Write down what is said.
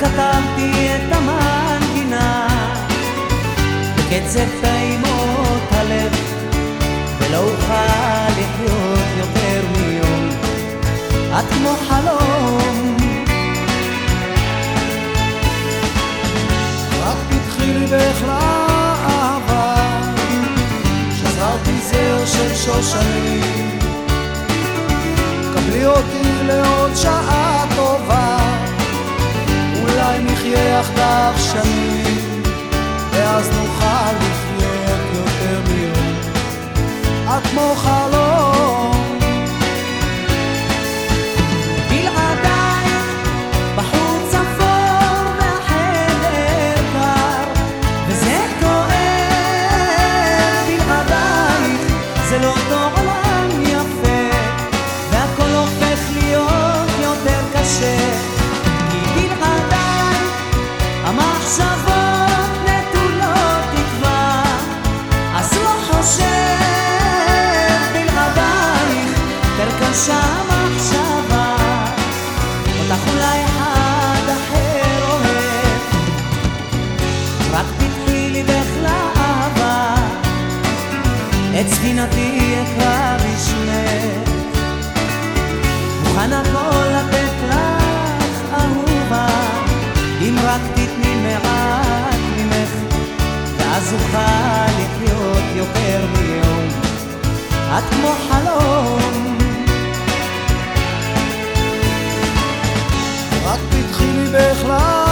כתבתי את המנגינה בקצב פעימות הלב ולא אוכל לחיות יותר מיום. את כמו חלום. רק פתחי לי אהבה שזרתי זר של שושנים. קבלי אותי לעוד שעה. יחדיו שנים, ואז אוכל לחיות יותר מיום. את כמו חלום. רק פתחי לי בכלל